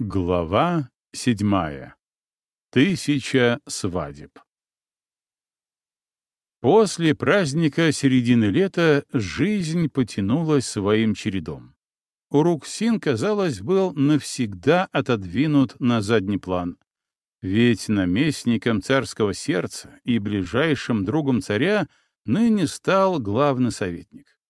Глава седьмая. Тысяча свадеб. После праздника середины лета жизнь потянулась своим чередом. Уруксин, казалось, был навсегда отодвинут на задний план. Ведь наместником царского сердца и ближайшим другом царя ныне стал главный советник.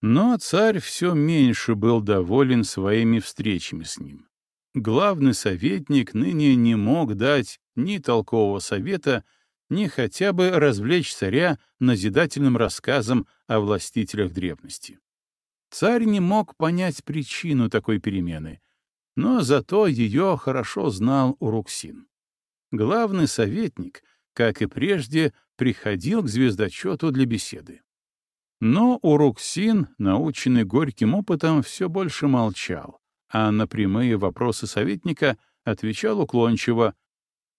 Но царь все меньше был доволен своими встречами с ним главный советник ныне не мог дать ни толкового совета, ни хотя бы развлечь царя назидательным рассказом о властителях древности. Царь не мог понять причину такой перемены, но зато ее хорошо знал Уруксин. Главный советник, как и прежде, приходил к звездочету для беседы. Но Уруксин, наученный горьким опытом, все больше молчал, а на прямые вопросы советника отвечал уклончиво.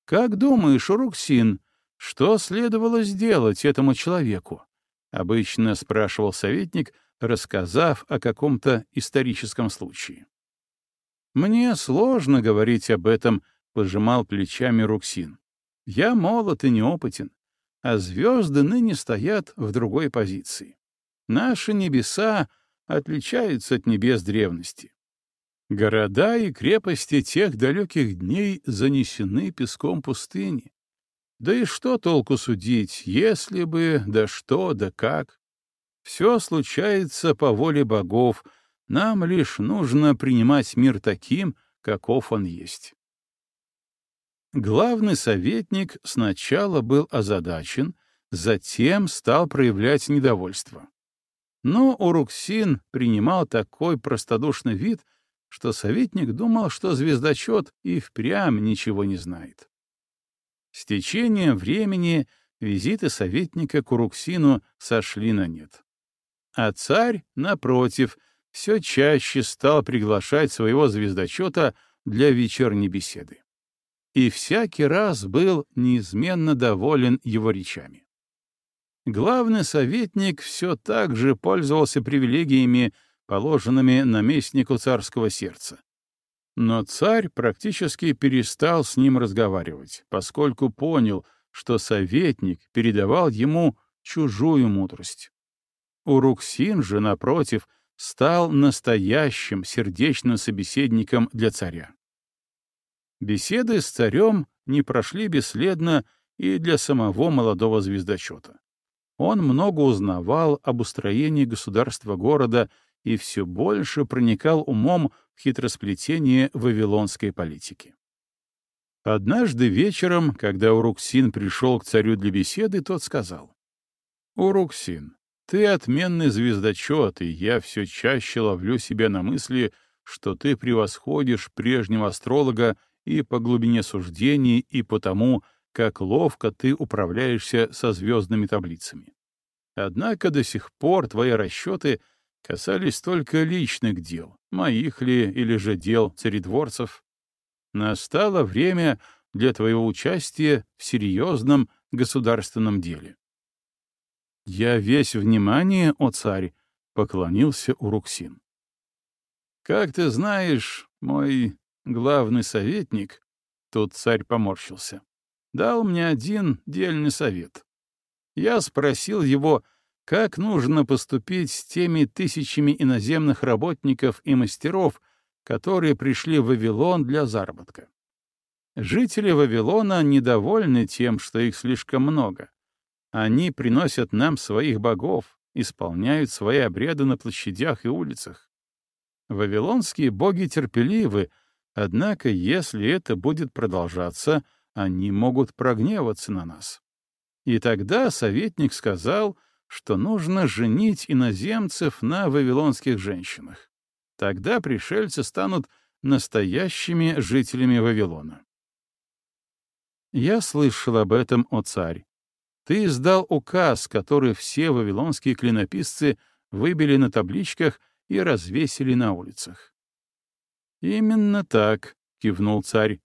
«Как думаешь, Уруксин, что следовало сделать этому человеку?» — обычно спрашивал советник, рассказав о каком-то историческом случае. «Мне сложно говорить об этом», — пожимал плечами Руксин. «Я молод и неопытен, а звезды ныне стоят в другой позиции. Наши небеса отличаются от небес древности. Города и крепости тех далеких дней занесены песком пустыни. Да и что толку судить, если бы, да что, да как? Все случается по воле богов, нам лишь нужно принимать мир таким, каков он есть. Главный советник сначала был озадачен, затем стал проявлять недовольство. Но Уруксин принимал такой простодушный вид — что советник думал, что звездочет и впрямь ничего не знает. С течением времени визиты советника к Уруксину сошли на нет. А царь, напротив, все чаще стал приглашать своего звездочета для вечерней беседы. И всякий раз был неизменно доволен его речами. Главный советник все так же пользовался привилегиями положенными наместнику царского сердца. Но царь практически перестал с ним разговаривать, поскольку понял, что советник передавал ему чужую мудрость. Уруксин же, напротив, стал настоящим сердечным собеседником для царя. Беседы с царем не прошли бесследно и для самого молодого звездочета. Он много узнавал об устроении государства города и все больше проникал умом в хитросплетение вавилонской политики. Однажды вечером, когда Уруксин пришел к царю для беседы, тот сказал, «Уруксин, ты отменный звездочет, и я все чаще ловлю себя на мысли, что ты превосходишь прежнего астролога и по глубине суждений, и по тому, как ловко ты управляешься со звездными таблицами. Однако до сих пор твои расчеты — касались только личных дел, моих ли или же дел царедворцев. Настало время для твоего участия в серьезном государственном деле. «Я весь внимание, о царь!» — поклонился Уруксин. «Как ты знаешь, мой главный советник...» — тут царь поморщился. «Дал мне один дельный совет. Я спросил его, — как нужно поступить с теми тысячами иноземных работников и мастеров, которые пришли в Вавилон для заработка? Жители Вавилона недовольны тем, что их слишком много. Они приносят нам своих богов, исполняют свои обряды на площадях и улицах. Вавилонские боги терпеливы, однако если это будет продолжаться, они могут прогневаться на нас. И тогда советник сказал — что нужно женить иноземцев на вавилонских женщинах. Тогда пришельцы станут настоящими жителями Вавилона. Я слышал об этом, о царь. Ты издал указ, который все вавилонские клинописцы выбили на табличках и развесили на улицах. «Именно так», — кивнул царь.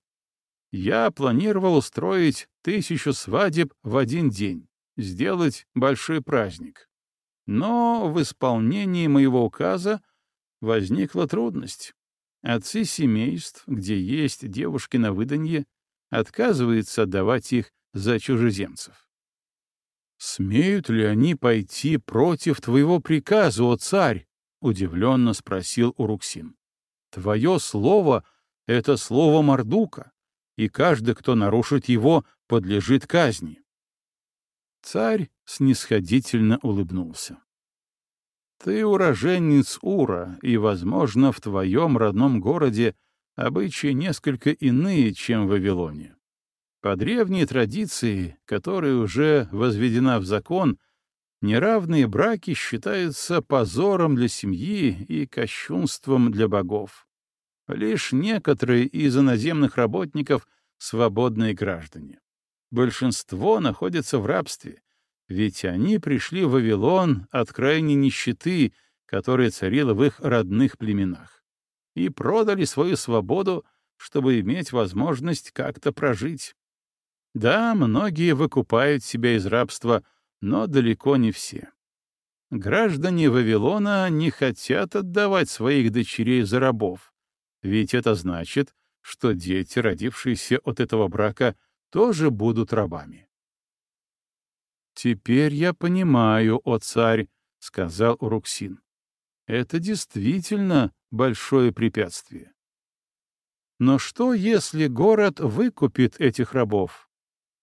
«Я планировал устроить тысячу свадеб в один день сделать большой праздник. Но в исполнении моего указа возникла трудность. Отцы семейств, где есть девушки на выданье, отказываются отдавать их за чужеземцев. «Смеют ли они пойти против твоего приказа, о царь?» — удивленно спросил Уруксин. «Твое слово — это слово Мордука, и каждый, кто нарушит его, подлежит казни». Царь снисходительно улыбнулся. «Ты уроженец Ура, и, возможно, в твоем родном городе обычаи несколько иные, чем в Вавилоне. По древней традиции, которая уже возведена в закон, неравные браки считаются позором для семьи и кощунством для богов. Лишь некоторые из иноземных работников — свободные граждане. Большинство находятся в рабстве, ведь они пришли в Вавилон от крайней нищеты, которая царила в их родных племенах, и продали свою свободу, чтобы иметь возможность как-то прожить. Да, многие выкупают себя из рабства, но далеко не все. Граждане Вавилона не хотят отдавать своих дочерей за рабов, ведь это значит, что дети, родившиеся от этого брака, тоже будут рабами. «Теперь я понимаю, о царь», — сказал Уруксин. «Это действительно большое препятствие. Но что, если город выкупит этих рабов?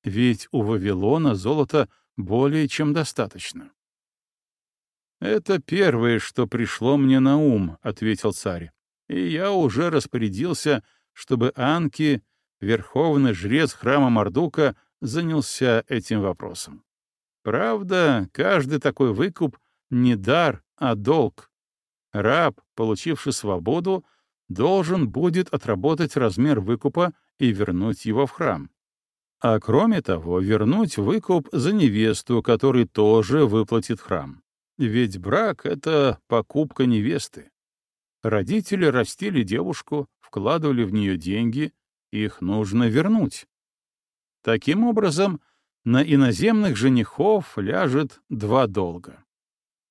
ведь у Вавилона золота более чем достаточно. «Это первое, что пришло мне на ум», — ответил царь, «и я уже распорядился, чтобы Анки, верховный жрец храма Мардука, занялся этим вопросом. Правда, каждый такой выкуп — не дар, а долг. Раб, получивший свободу, должен будет отработать размер выкупа и вернуть его в храм а кроме того вернуть выкуп за невесту, который тоже выплатит храм. Ведь брак — это покупка невесты. Родители растили девушку, вкладывали в нее деньги, их нужно вернуть. Таким образом, на иноземных женихов ляжет два долга.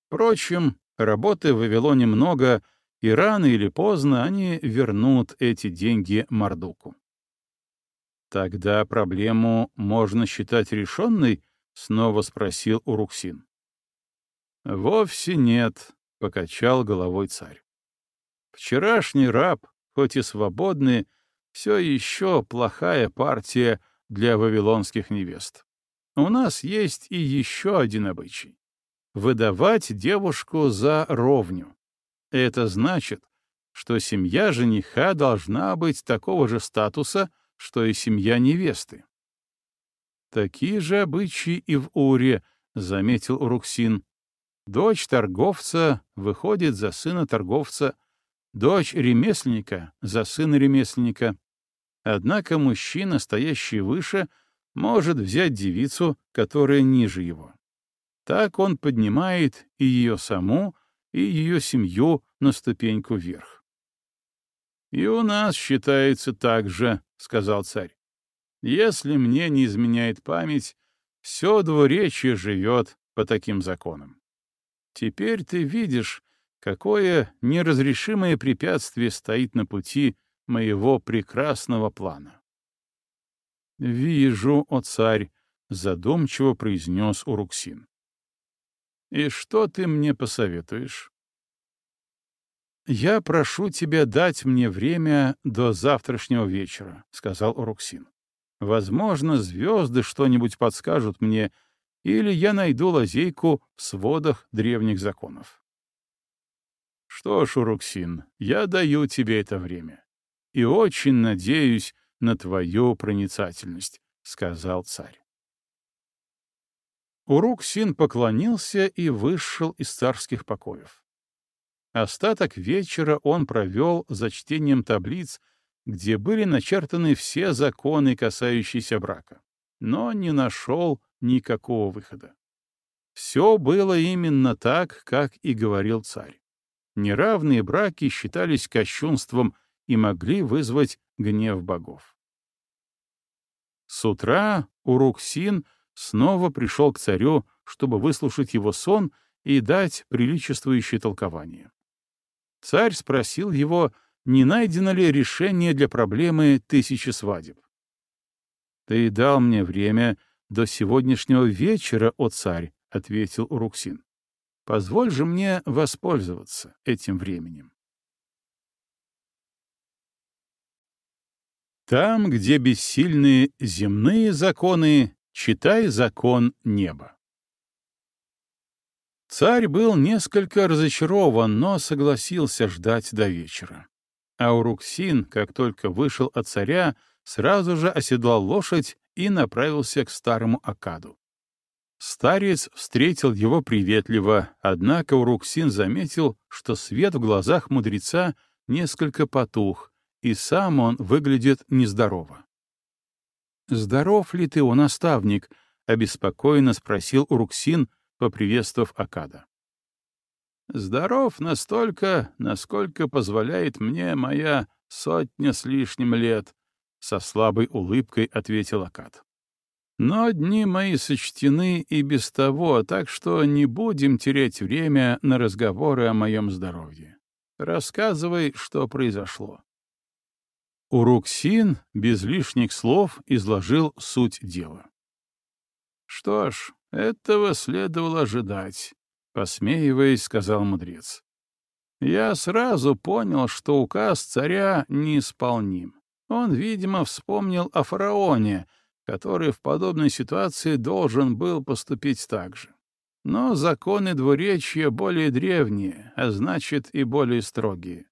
Впрочем, работы в Вавилоне много, и рано или поздно они вернут эти деньги Мардуку. Тогда проблему можно считать решенной? Снова спросил Уруксин. Вовсе нет, покачал головой царь. Вчерашний раб, хоть и свободный, все еще плохая партия для вавилонских невест. У нас есть и еще один обычай — выдавать девушку за ровню. Это значит, что семья жениха должна быть такого же статуса, что и семья невесты. Такие же обычаи и в Уре, — заметил Уруксин. Дочь торговца выходит за сына торговца, дочь ремесленника — за сына ремесленника. Однако мужчина, стоящий выше, может взять девицу, которая ниже его. Так он поднимает и ее саму, и ее семью на ступеньку вверх. «И у нас считается так же», — сказал царь. «Если мне не изменяет память, все двуречье живет по таким законам. Теперь ты видишь, какое неразрешимое препятствие стоит на пути моего прекрасного плана». «Вижу, о царь», — задумчиво произнес Уруксин. «И что ты мне посоветуешь?» «Я прошу тебя дать мне время до завтрашнего вечера», — сказал Уруксин. «Возможно, звезды что-нибудь подскажут мне, или я найду лазейку в сводах древних законов». «Что ж, Уруксин, я даю тебе это время и очень надеюсь на твою проницательность», — сказал царь. Уруксин поклонился и вышел из царских покоев. Остаток вечера он провел за чтением таблиц, где были начертаны все законы, касающиеся брака, но не нашел никакого выхода. Все было именно так, как и говорил царь. Неравные браки считались кощунством и могли вызвать гнев богов. С утра Уруксин снова пришел к царю, чтобы выслушать его сон и дать приличествующее толкование. Царь спросил его, не найдено ли решение для проблемы тысячи свадеб. «Ты дал мне время до сегодняшнего вечера, о царь», — ответил Уруксин. «Позволь же мне воспользоваться этим временем». Там, где бессильны земные законы, читай закон неба. Царь был несколько разочарован, но согласился ждать до вечера. А Уруксин, как только вышел от царя, сразу же оседлал лошадь и направился к старому Акаду. Старец встретил его приветливо, однако Уруксин заметил, что свет в глазах мудреца несколько потух, и сам он выглядит нездорово. «Здоров ли ты, о наставник?» — обеспокоенно спросил Уруксин, поприветствовав Акада. «Здоров настолько, насколько позволяет мне моя сотня с лишним лет», — со слабой улыбкой ответил Акад. «Но дни мои сочтены и без того, так что не будем терять время на разговоры о моем здоровье. Рассказывай, что произошло». Уруксин без лишних слов изложил суть дела. «Что ж, этого следовало ожидать», — посмеиваясь, сказал мудрец. «Я сразу понял, что указ царя неисполним. Он, видимо, вспомнил о фараоне, который в подобной ситуации должен был поступить так же. Но законы двуречья более древние, а значит и более строгие.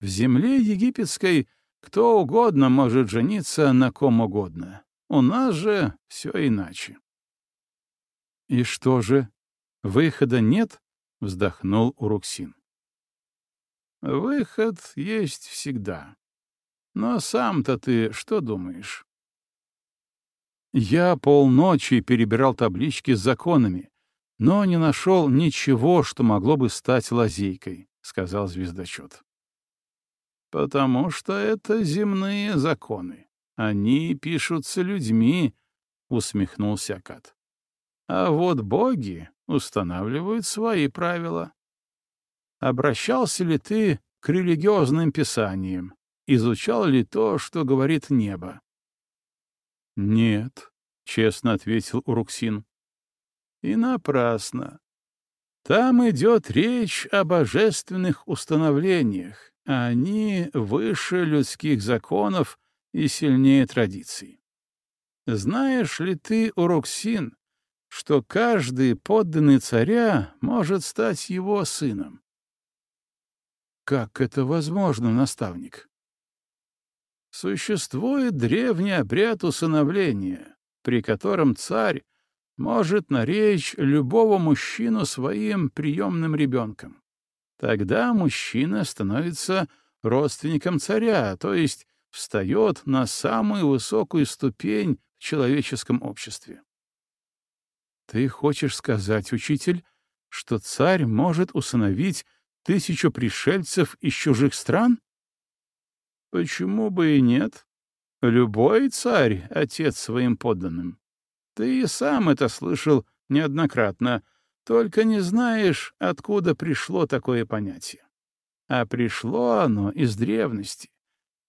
В земле египетской — кто угодно может жениться на ком угодно. У нас же все иначе. «И что же, выхода нет?» — вздохнул Уруксин. «Выход есть всегда. Но сам-то ты что думаешь?» Я полночи перебирал таблички с законами, но не нашел ничего, что могло бы стать лазейкой, — сказал звездочет. Потому что это земные законы. Они пишутся людьми, — усмехнулся Акад. А вот боги устанавливают свои правила. Обращался ли ты к религиозным писаниям? Изучал ли то, что говорит небо? — Нет, — честно ответил Уруксин. — И напрасно. Там идет речь о божественных установлениях, они выше людских законов и сильнее традиций. Знаешь ли ты, Уроксин, что каждый подданный царя может стать его сыном? Как это возможно, наставник? Существует древний обряд усыновления, при котором царь может наречь любого мужчину своим приемным ребенком. Тогда мужчина становится родственником царя, то есть встает на самую высокую ступень в человеческом обществе. Ты хочешь сказать, учитель, что царь может усыновить тысячу пришельцев из чужих стран? Почему бы и нет? Любой царь — отец своим подданным. Ты и сам это слышал неоднократно — только не знаешь, откуда пришло такое понятие. А пришло оно из древности,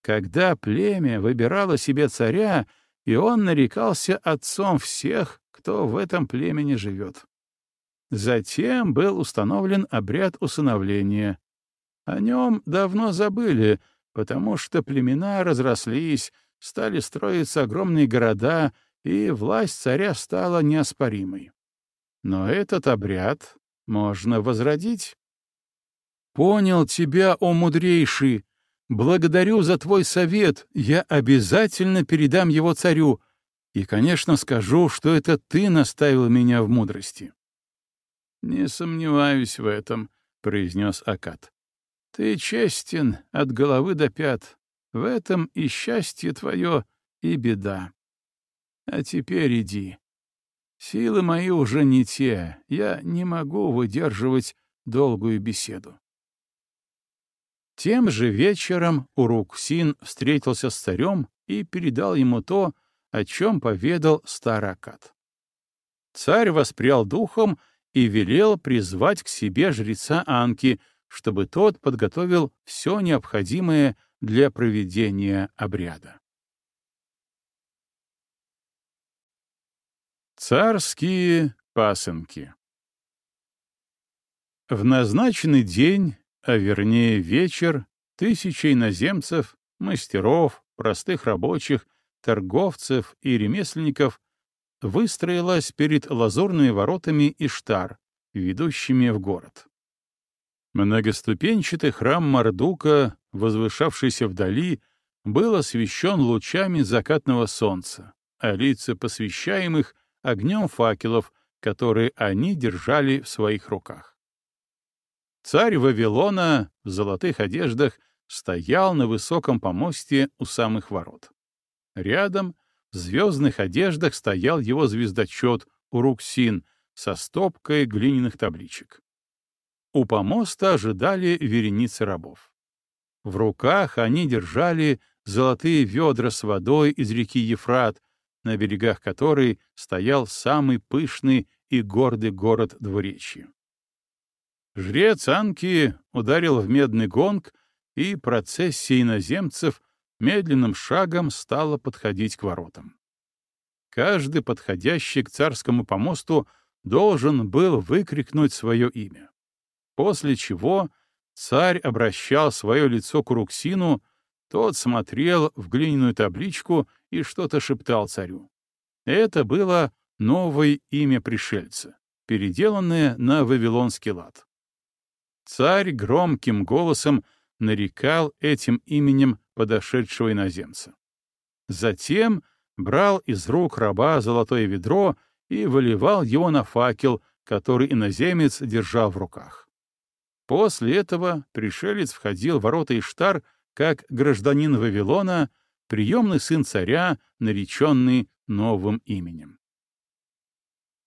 когда племя выбирало себе царя, и он нарекался отцом всех, кто в этом племени живет. Затем был установлен обряд усыновления. О нем давно забыли, потому что племена разрослись, стали строиться огромные города, и власть царя стала неоспоримой. Но этот обряд можно возродить. Понял тебя, о мудрейший. Благодарю за твой совет. Я обязательно передам его царю. И, конечно, скажу, что это ты наставил меня в мудрости. Не сомневаюсь в этом, произнес Акат. Ты честен от головы до пят. В этом и счастье твое, и беда. А теперь иди. Силы мои уже не те, я не могу выдерживать долгую беседу. Тем же вечером Уруксин встретился с царем и передал ему то, о чем поведал Старакат. Царь воспрял духом и велел призвать к себе жреца Анки, чтобы тот подготовил все необходимое для проведения обряда. Царские пасынки В назначенный день, а вернее вечер, тысячи иноземцев, мастеров, простых рабочих, торговцев и ремесленников выстроилась перед лазурными воротами Иштар, ведущими в город. Многоступенчатый храм Мардука, возвышавшийся вдали, был освещен лучами закатного солнца, а лица посвящаемых — огнем факелов, которые они держали в своих руках. Царь Вавилона в золотых одеждах стоял на высоком помосте у самых ворот. Рядом в звездных одеждах стоял его звездочет Уруксин со стопкой глиняных табличек. У помоста ожидали вереницы рабов. В руках они держали золотые ведра с водой из реки Ефрат, на берегах которой стоял самый пышный и гордый город двуречья. Жрец Анки ударил в медный гонг, и процессия иноземцев медленным шагом стала подходить к воротам. Каждый подходящий к царскому помосту должен был выкрикнуть свое имя. После чего царь обращал свое лицо к Руксину, тот смотрел в глиняную табличку и что-то шептал царю. Это было новое имя пришельца, переделанное на вавилонский лад. Царь громким голосом нарекал этим именем подошедшего иноземца. Затем брал из рук раба золотое ведро и выливал его на факел, который иноземец держал в руках. После этого пришелец входил в ворота Иштар как гражданин Вавилона, приемный сын царя, нареченный новым именем.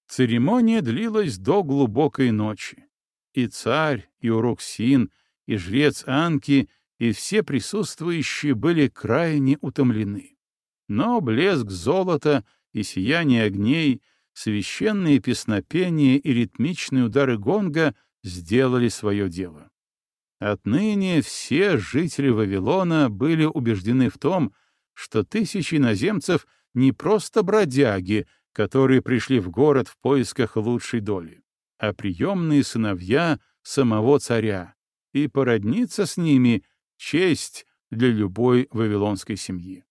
Церемония длилась до глубокой ночи. И царь, и Уруксин, и жрец Анки — и все присутствующие были крайне утомлены. Но блеск золота и сияние огней, священные песнопения и ритмичные удары гонга сделали свое дело. Отныне все жители Вавилона были убеждены в том, что тысячи иноземцев не просто бродяги, которые пришли в город в поисках лучшей доли, а приемные сыновья самого царя, и породниться с ними честь для любой вавилонской семьи.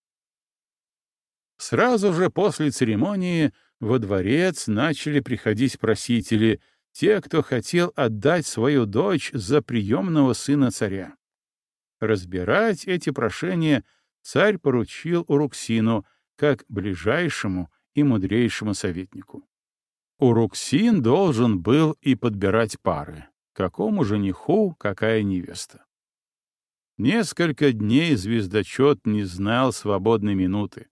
Сразу же после церемонии во дворец начали приходить просители, те, кто хотел отдать свою дочь за приемного сына царя. Разбирать эти прошения царь поручил Уруксину как ближайшему и мудрейшему советнику. Уруксин должен был и подбирать пары, какому жениху какая невеста. Несколько дней звездочет не знал свободной минуты.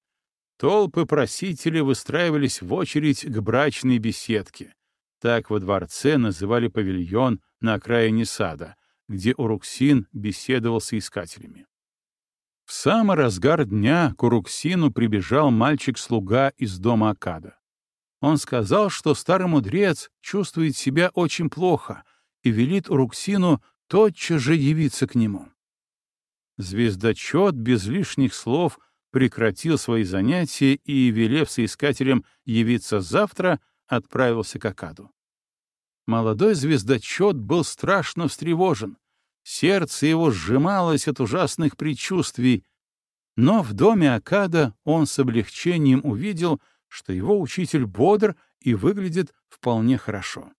Толпы просителей выстраивались в очередь к брачной беседке. Так во дворце называли павильон на окраине сада, где Уруксин беседовал с искателями. В самый разгар дня к Уруксину прибежал мальчик-слуга из дома Акада. Он сказал, что старый мудрец чувствует себя очень плохо и велит Уруксину тотчас же явиться к нему. Звездочет без лишних слов прекратил свои занятия и, велев соискателям явиться завтра, отправился к Акаду. Молодой звездочет был страшно встревожен. Сердце его сжималось от ужасных предчувствий, но в доме Акада он с облегчением увидел, что его учитель бодр и выглядит вполне хорошо.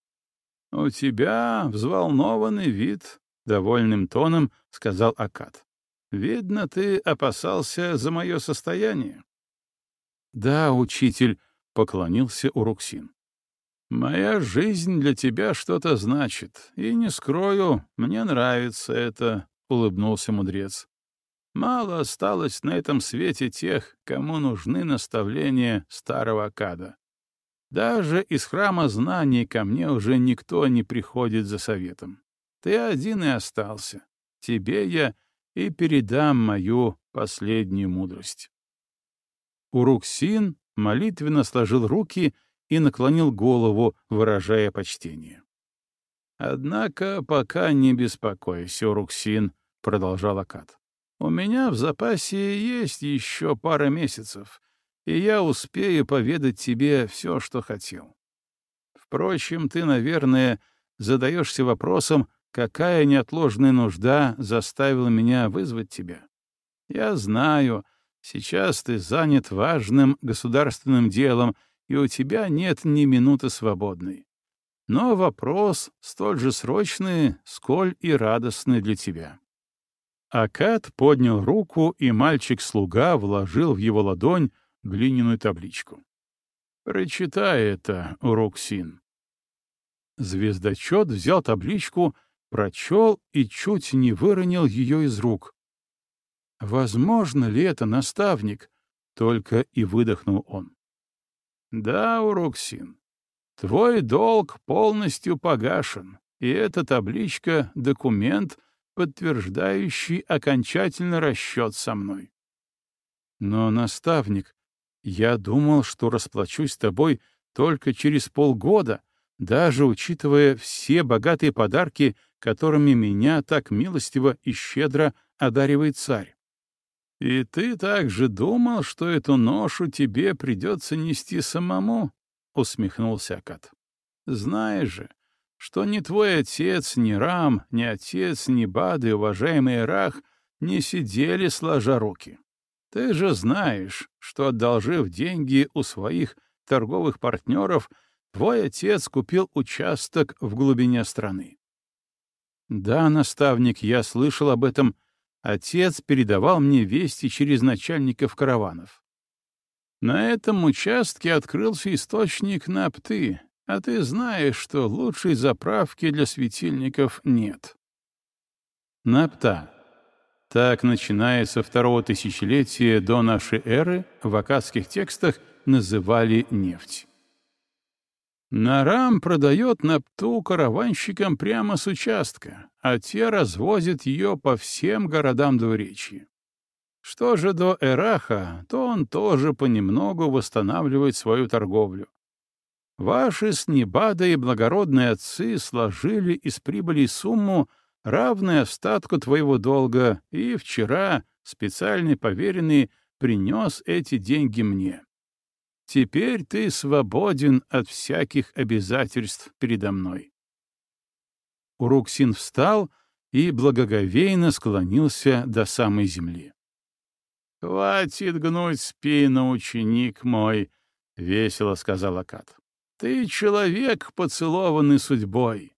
— У тебя взволнованный вид, — довольным тоном сказал Акад. «Видно, ты опасался за мое состояние». «Да, учитель», — поклонился Уруксин. «Моя жизнь для тебя что-то значит, и не скрою, мне нравится это», — улыбнулся мудрец. «Мало осталось на этом свете тех, кому нужны наставления старого Акада. Даже из храма знаний ко мне уже никто не приходит за советом. Ты один и остался. Тебе я и передам мою последнюю мудрость. Уруксин молитвенно сложил руки и наклонил голову, выражая почтение. Однако пока не беспокойся, Уруксин, — продолжал Акад. У меня в запасе есть еще пара месяцев, и я успею поведать тебе все, что хотел. Впрочем, ты, наверное, задаешься вопросом, какая неотложная нужда заставила меня вызвать тебя. Я знаю, сейчас ты занят важным государственным делом, и у тебя нет ни минуты свободной. Но вопрос столь же срочный, сколь и радостный для тебя. Акад поднял руку, и мальчик-слуга вложил в его ладонь глиняную табличку. «Прочитай это, Уроксин». Звездочет взял табличку, прочел и чуть не выронил ее из рук. «Возможно ли это, наставник?» — только и выдохнул он. «Да, Уроксин, твой долг полностью погашен, и эта табличка — документ — подтверждающий окончательный расчет со мной. Но, наставник, я думал, что расплачусь с тобой только через полгода, даже учитывая все богатые подарки, которыми меня так милостиво и щедро одаривает царь. И ты также думал, что эту ношу тебе придется нести самому? — усмехнулся Акат. — Знаешь же, что ни твой отец, ни Рам, ни отец, ни Бады, уважаемый Рах, не сидели сложа руки. Ты же знаешь, что, одолжив деньги у своих торговых партнеров, твой отец купил участок в глубине страны. Да, наставник, я слышал об этом. Отец передавал мне вести через начальников караванов. На этом участке открылся источник Напты, а ты знаешь, что лучшей заправки для светильников нет. Напта. Так, начиная со второго тысячелетия до нашей эры, в акадских текстах называли нефть. Нарам продает напту караванщикам прямо с участка, а те развозят ее по всем городам двуречья. Что же до Эраха, то он тоже понемногу восстанавливает свою торговлю. Ваши с Небада и благородные отцы сложили из прибыли сумму, равную остатку твоего долга, и вчера специальный поверенный принес эти деньги мне. Теперь ты свободен от всяких обязательств передо мной. Уруксин встал и благоговейно склонился до самой земли. — Хватит гнуть спину, ученик мой, — весело сказал Акад. Ты человек, поцелованный судьбой,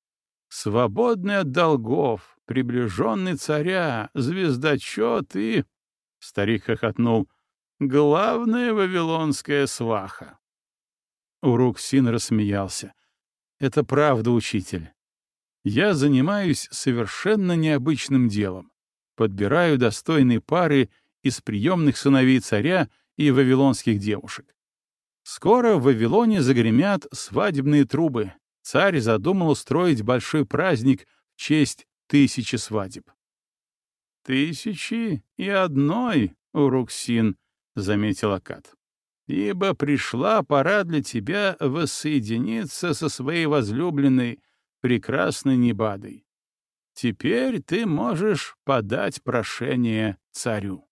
свободный от долгов, приближенный царя, звездочет и... Старик хохотнул. Главная вавилонская сваха. Уруксин рассмеялся. Это правда, учитель. Я занимаюсь совершенно необычным делом. Подбираю достойные пары из приемных сыновей царя и вавилонских девушек. Скоро в Вавилоне загремят свадебные трубы. Царь задумал устроить большой праздник в честь тысячи свадеб. «Тысячи и одной, Уруксин», — заметил Акад. «Ибо пришла пора для тебя воссоединиться со своей возлюбленной, прекрасной Небадой. Теперь ты можешь подать прошение царю».